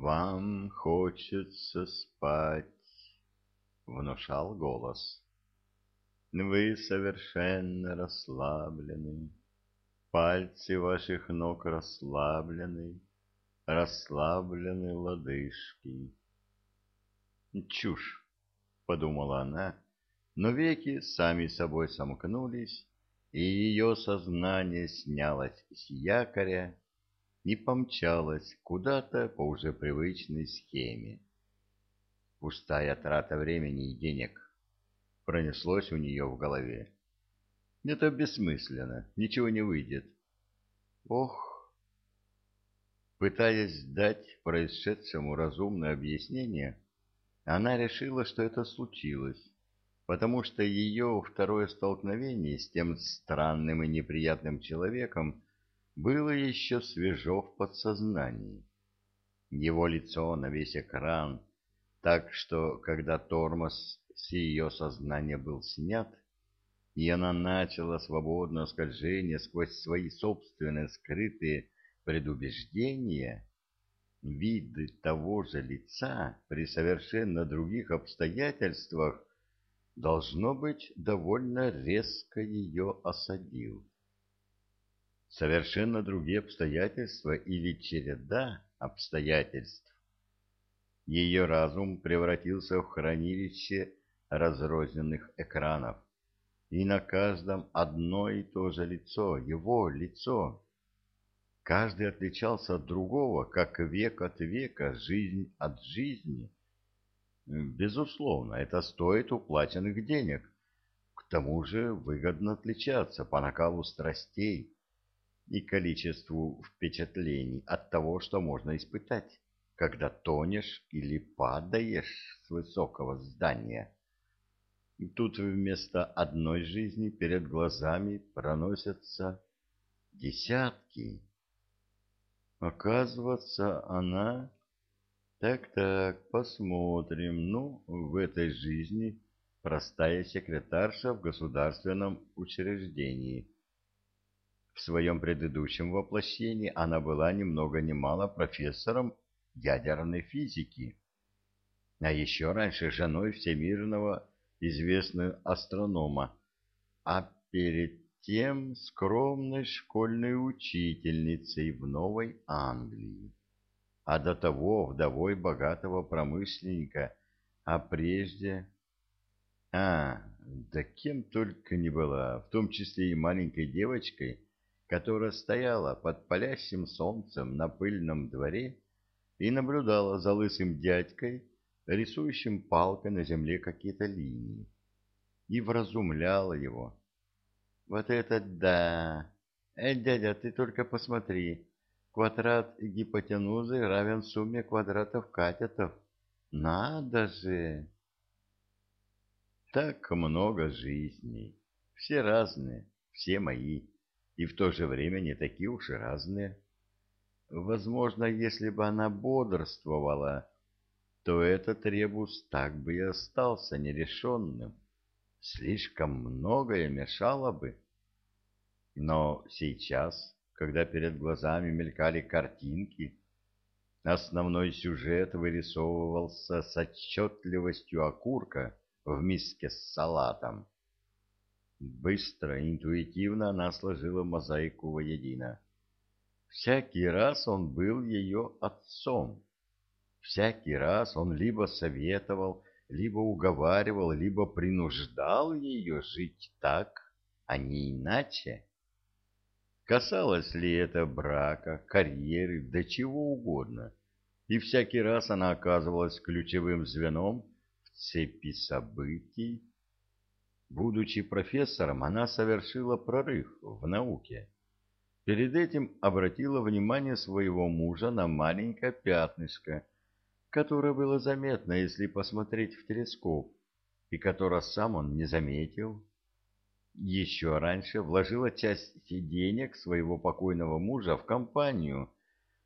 «Вам хочется спать», — внушал голос. «Вы совершенно расслаблены, пальцы ваших ног расслаблены, расслаблены лодыжки». «Чушь», — подумала она, но веки сами собой сомкнулись, и ее сознание снялось с якоря и помчалась куда-то по уже привычной схеме. Пустая трата времени и денег пронеслось у нее в голове. Это бессмысленно, ничего не выйдет. Ох! Пытаясь дать происшедшему разумное объяснение, она решила, что это случилось, потому что ее второе столкновение с тем странным и неприятным человеком было еще свежо в подсознании. Его лицо на весь экран, так что, когда тормоз с ее сознания был снят, и она начала свободное скольжение сквозь свои собственные скрытые предубеждения, вид того же лица при совершенно других обстоятельствах должно быть довольно резко ее осадил совершенно другие обстоятельства или череда обстоятельств. Ее разум превратился в хранилище разрозненных экранов, и на каждом одно и то же лицо, его лицо. Каждый отличался от другого, как век от века, жизнь от жизни. Безусловно, это стоит уплаченных денег. К тому же выгодно отличаться по накалу страстей, и количеству впечатлений от того, что можно испытать, когда тонешь или падаешь с высокого здания. И тут вместо одной жизни перед глазами проносятся десятки. Оказывается, она... Так-так, посмотрим. Ну, в этой жизни простая секретарша в государственном учреждении – в своем предыдущем воплощении она была ни много ни мало профессором ядерной физики, а еще раньше женой всемирного известного астронома, а перед тем скромной школьной учительницей в Новой Англии, а до того вдовой богатого промышленника, а прежде... А, да кем только не была, в том числе и маленькой девочкой, которая стояла под палящим солнцем на пыльном дворе и наблюдала за лысым дядькой, рисующим палкой на земле какие-то линии, и вразумляла его. «Вот это да! Эй, дядя, ты только посмотри! Квадрат гипотенузы равен сумме квадратов катетов. Надо же!» Так много жизней, все разные, все мои и в то же время не такие уж и разные. Возможно, если бы она бодрствовала, то этот ребус так бы и остался нерешенным. Слишком многое мешало бы. Но сейчас, когда перед глазами мелькали картинки, основной сюжет вырисовывался с отчетливостью окурка в миске с салатом. Быстро, интуитивно она сложила мозаику воедино. Всякий раз он был ее отцом. Всякий раз он либо советовал, либо уговаривал, либо принуждал ее жить так, а не иначе. Касалось ли это брака, карьеры, да чего угодно. И всякий раз она оказывалась ключевым звеном в цепи событий, Будучи профессором, она совершила прорыв в науке. Перед этим обратила внимание своего мужа на маленькое пятнышко, которое было заметно, если посмотреть в телескоп, и которое сам он не заметил. Еще раньше вложила часть денег своего покойного мужа в компанию,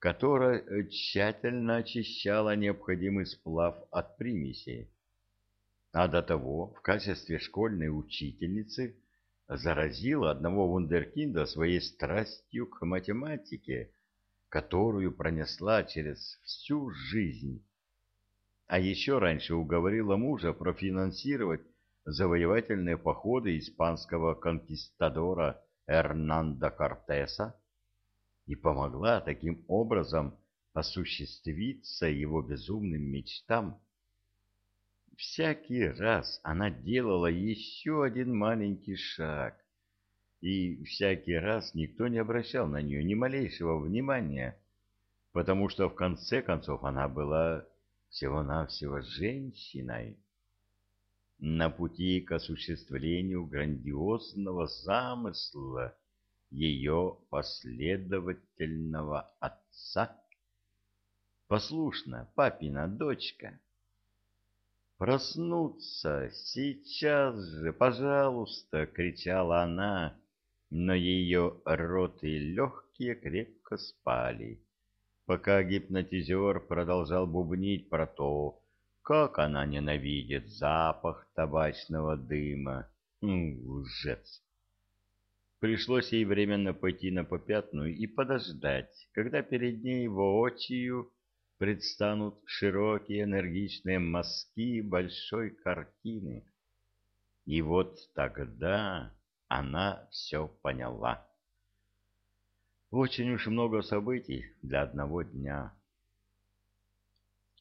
которая тщательно очищала необходимый сплав от примесей а до того в качестве школьной учительницы заразила одного вундеркинда своей страстью к математике, которую пронесла через всю жизнь. А еще раньше уговорила мужа профинансировать завоевательные походы испанского конкистадора Эрнанда Кортеса и помогла таким образом осуществиться его безумным мечтам. Всякий раз она делала еще один маленький шаг, и всякий раз никто не обращал на нее ни малейшего внимания, потому что в конце концов она была всего-навсего женщиной. На пути к осуществлению грандиозного замысла ее последовательного отца. Послушна папина дочка. «Проснуться сейчас же, пожалуйста!» — кричала она, но ее рот и легкие крепко спали, пока гипнотизер продолжал бубнить про то, как она ненавидит запах табачного дыма. Лжец! Пришлось ей временно пойти на попятную и подождать, когда перед ней воочию предстанут широкие энергичные мазки большой картины. И вот тогда она все поняла. Очень уж много событий для одного дня.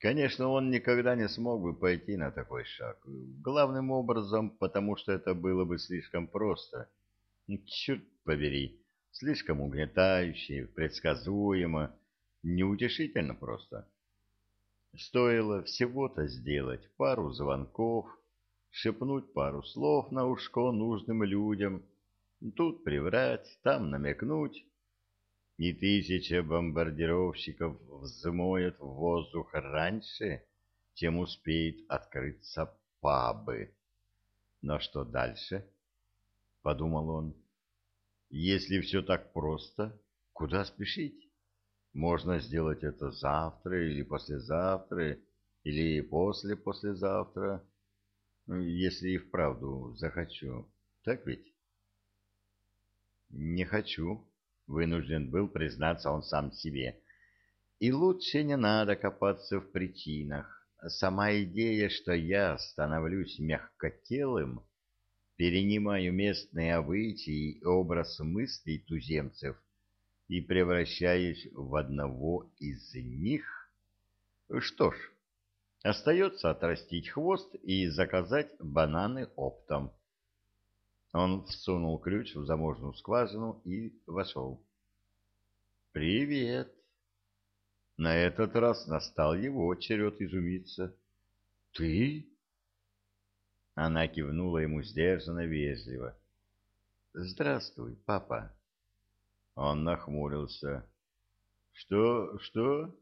Конечно, он никогда не смог бы пойти на такой шаг. Главным образом, потому что это было бы слишком просто. Черт побери, слишком угнетающе, предсказуемо, неутешительно просто. Стоило всего-то сделать пару звонков, шепнуть пару слов на ушко нужным людям, тут приврать, там намекнуть, и тысяча бомбардировщиков взмоет в воздух раньше, чем успеет открыться пабы. Но что дальше? — подумал он. Если все так просто, куда спешить? Можно сделать это завтра или послезавтра, или после-послезавтра, если и вправду захочу. Так ведь? Не хочу, вынужден был признаться он сам себе. И лучше не надо копаться в причинах. Сама идея, что я становлюсь мягкотелым, перенимаю местные обычаи и образ мыслей туземцев — и превращаюсь в одного из них? Что ж, остается отрастить хвост и заказать бананы оптом. Он всунул ключ в замочную скважину и вошел. «Привет!» На этот раз настал его черед изумиться. «Ты?» Она кивнула ему сдержанно вежливо. «Здравствуй, папа!» Он нахмурился. «Что? Что?»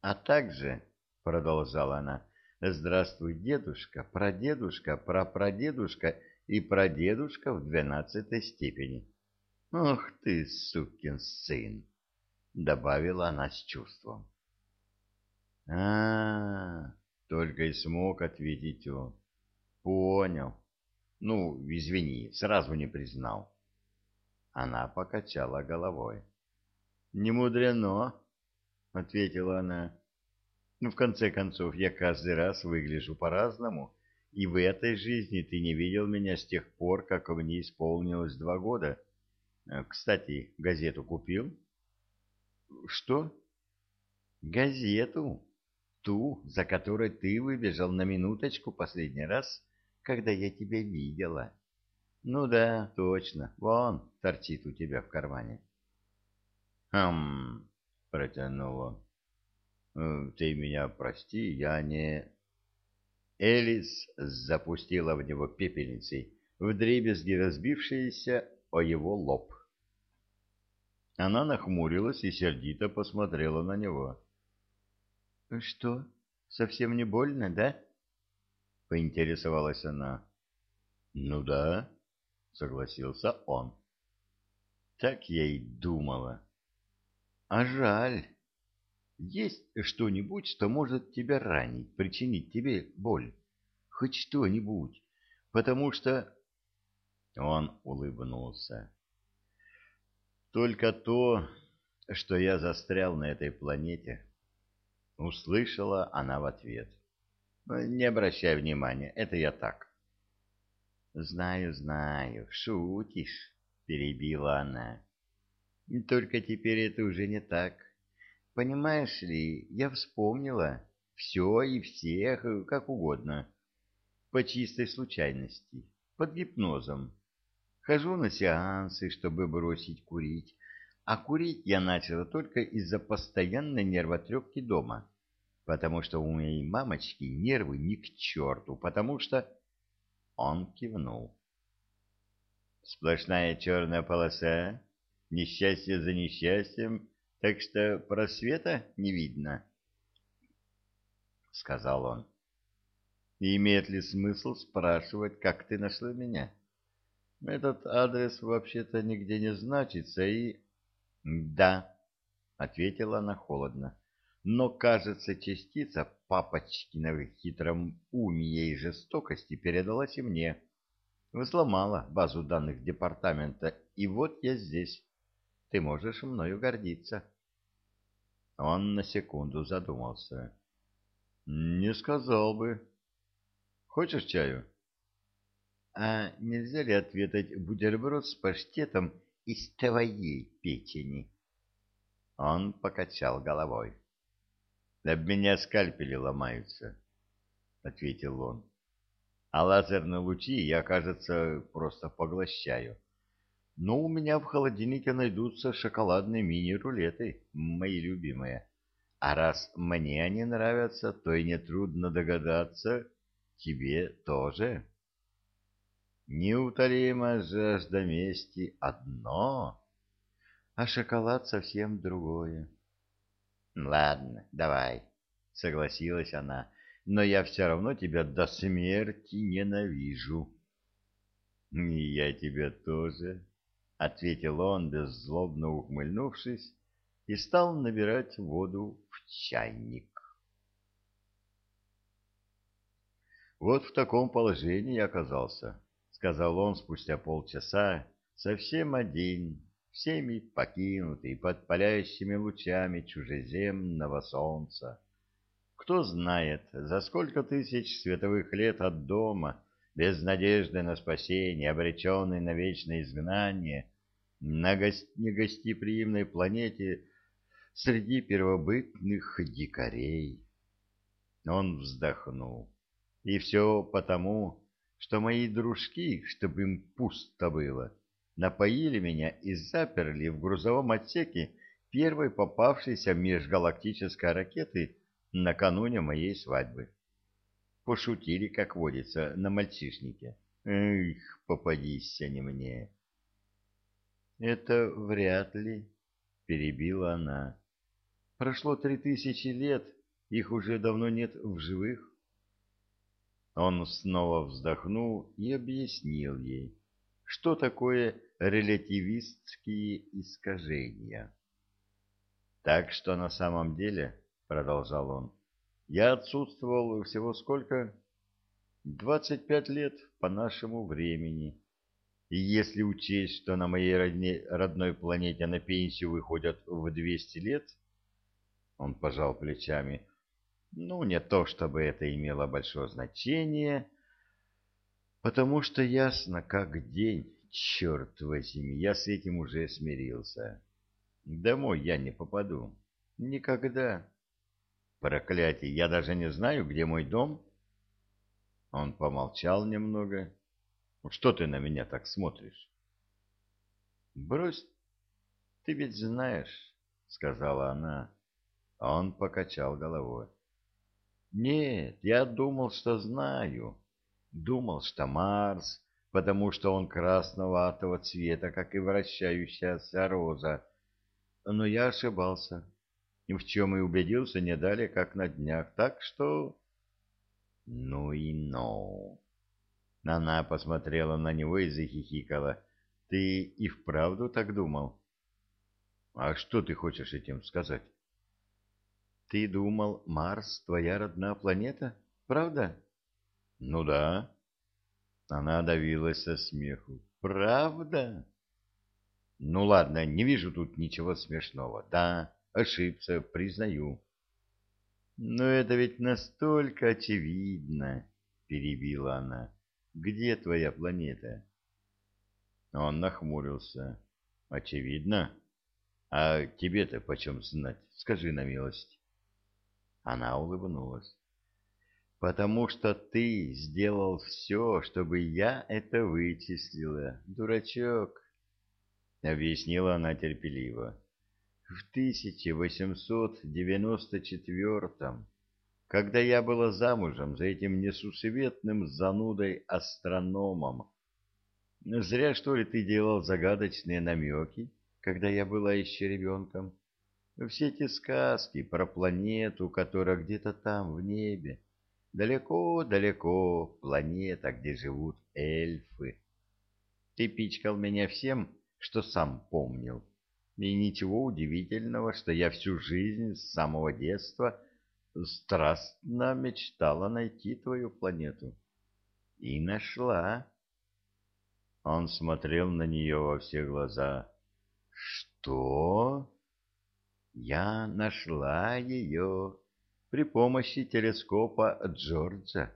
«А также, — продолжала она, — здравствуй, дедушка, прадедушка, прапрадедушка и прадедушка в двенадцатой степени». «Ох ты, сукин сын!» — добавила она с чувством. а, -а, -а только и смог ответить он. «Понял. Ну, извини, сразу не признал». Она покачала головой. «Не мудрено», — ответила она. «Ну, в конце концов, я каждый раз выгляжу по-разному, и в этой жизни ты не видел меня с тех пор, как мне исполнилось два года. Э, кстати, газету купил?» «Что?» «Газету. Ту, за которой ты выбежал на минуточку последний раз, когда я тебя видела». Ну да, точно. Вон торчит у тебя в кармане. Хм, протянул он. «Э, ты меня прости, я не... Элис запустила в него пепельницей, вдребезги разбившиеся о его лоб. Она нахмурилась и сердито посмотрела на него. — Что, совсем не больно, да? — поинтересовалась она. — Ну да, — согласился он. Так я и думала. А жаль. Есть что-нибудь, что может тебя ранить, причинить тебе боль? Хоть что-нибудь. Потому что... Он улыбнулся. Только то, что я застрял на этой планете. Услышала она в ответ. Не обращай внимания, это я так. Знаю, знаю, шутишь, перебила она. Только теперь это уже не так. Понимаешь ли, я вспомнила все и всех, как угодно, по чистой случайности, под гипнозом. Хожу на сеансы, чтобы бросить курить, а курить я начала только из-за постоянной нервотрепки дома, потому что у моей мамочки нервы ни к черту, потому что... Он кивнул. Сплошная черная полоса, несчастье за несчастьем, так что просвета не видно, — сказал он. И имеет ли смысл спрашивать, как ты нашла меня? Этот адрес вообще-то нигде не значится и... — Да, — ответила она холодно, — но, кажется, частица папочкиной хитром уме и жестокости передалась и мне. Взломала базу данных департамента, и вот я здесь. Ты можешь мною гордиться. Он на секунду задумался. — Не сказал бы. — Хочешь чаю? — А нельзя ли ответить бутерброд с паштетом из твоей печени. Он покачал головой. — Об меня скальпели ломаются, — ответил он. — А лазерные лучи я, кажется, просто поглощаю. Но у меня в холодильнике найдутся шоколадные мини-рулеты, мои любимые. А раз мне они нравятся, то и нетрудно догадаться, тебе тоже. Неутолимая жажда мести одно, а шоколад совсем другое. — Ладно, давай, — согласилась она, — но я все равно тебя до смерти ненавижу. — И я тебя тоже, — ответил он, беззлобно ухмыльнувшись, и стал набирать воду в чайник. Вот в таком положении я оказался сказал он спустя полчаса, совсем один, всеми покинутый под палящими лучами чужеземного солнца. Кто знает, за сколько тысяч световых лет от дома, без надежды на спасение, обреченный на вечное изгнание, на гость... негостеприимной планете среди первобытных дикарей. Он вздохнул. И все потому, что мои дружки, чтобы им пусто было, напоили меня и заперли в грузовом отсеке первой попавшейся межгалактической ракеты накануне моей свадьбы. Пошутили, как водится, на мальчишнике. Эх, попадись они мне. Это вряд ли, перебила она. Прошло три тысячи лет, их уже давно нет в живых. Он снова вздохнул и объяснил ей, что такое релятивистские искажения. Так что на самом деле, продолжал он, я отсутствовал всего сколько? Двадцать пять лет по нашему времени. И если учесть, что на моей родне, родной планете на пенсию выходят в двести лет, он пожал плечами, ну, не то чтобы это имело большое значение, потому что ясно, как день, черт возьми, я с этим уже смирился. Домой я не попаду. Никогда. Проклятие, я даже не знаю, где мой дом. Он помолчал немного. Что ты на меня так смотришь? Брось, ты ведь знаешь, сказала она. Он покачал головой. Нет, я думал, что знаю. Думал, что Марс, потому что он красноватого цвета, как и вращающаяся роза. Но я ошибался. И в чем и убедился не далее, как на днях. Так что... Ну и ну. Она посмотрела на него и захихикала. Ты и вправду так думал? А что ты хочешь этим сказать? Ты думал, Марс — твоя родная планета, правда? Ну да. Она давилась со смеху. Правда? Ну ладно, не вижу тут ничего смешного. Да, ошибся, признаю. Но это ведь настолько очевидно, перебила она. Где твоя планета? Он нахмурился. Очевидно. А тебе-то почем знать? Скажи на милость. Она улыбнулась. Потому что ты сделал все, чтобы я это вычислила, дурачок. — объяснила она терпеливо. «В 1894-м, когда я была замужем за этим несусветным занудой-астрономом, зря, что ли, ты делал загадочные намеки, когда я была еще ребенком? Все эти сказки про планету, которая где-то там, в небе, далеко-далеко, планета, где живут эльфы. Ты пичкал меня всем, что сам помнил. И ничего удивительного, что я всю жизнь с самого детства страстно мечтала найти твою планету. И нашла. Он смотрел на нее во все глаза. Что? Я нашла ее при помощи телескопа Джорджа.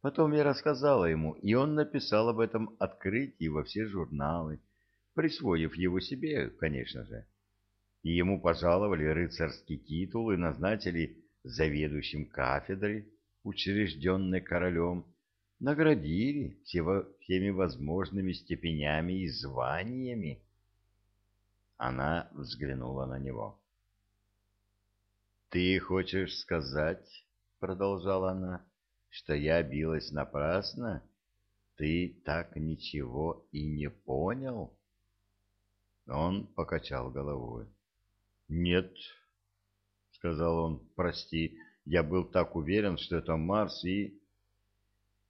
Потом я рассказала ему, и он написал об этом открытии во все журналы присвоив его себе, конечно же. И ему пожаловали рыцарский титул и назначили заведующим кафедрой, учрежденной королем, наградили всеми возможными степенями и званиями. Она взглянула на него. «Ты хочешь сказать, — продолжала она, — что я билась напрасно? Ты так ничего и не понял?» Он покачал головой. «Нет», — сказал он, — «прости, я был так уверен, что это Марс и...»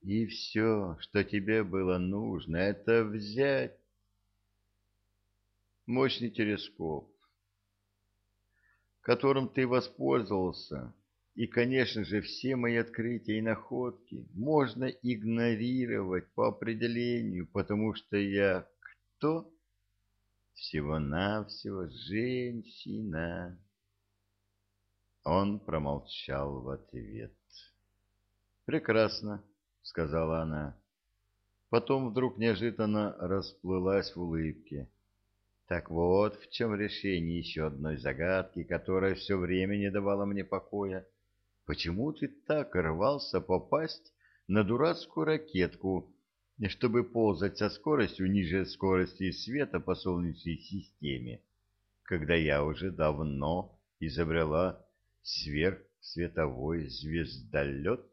«И все, что тебе было нужно, это взять мощный телескоп, которым ты воспользовался, и, конечно же, все мои открытия и находки можно игнорировать по определению, потому что я кто?» всего-навсего женщина. Он промолчал в ответ. «Прекрасно», — сказала она. Потом вдруг неожиданно расплылась в улыбке. «Так вот, в чем решение еще одной загадки, которая все время не давала мне покоя. Почему ты так рвался попасть на дурацкую ракетку, чтобы ползать со скоростью ниже скорости света по Солнечной системе, когда я уже давно изобрела сверхсветовой звездолет.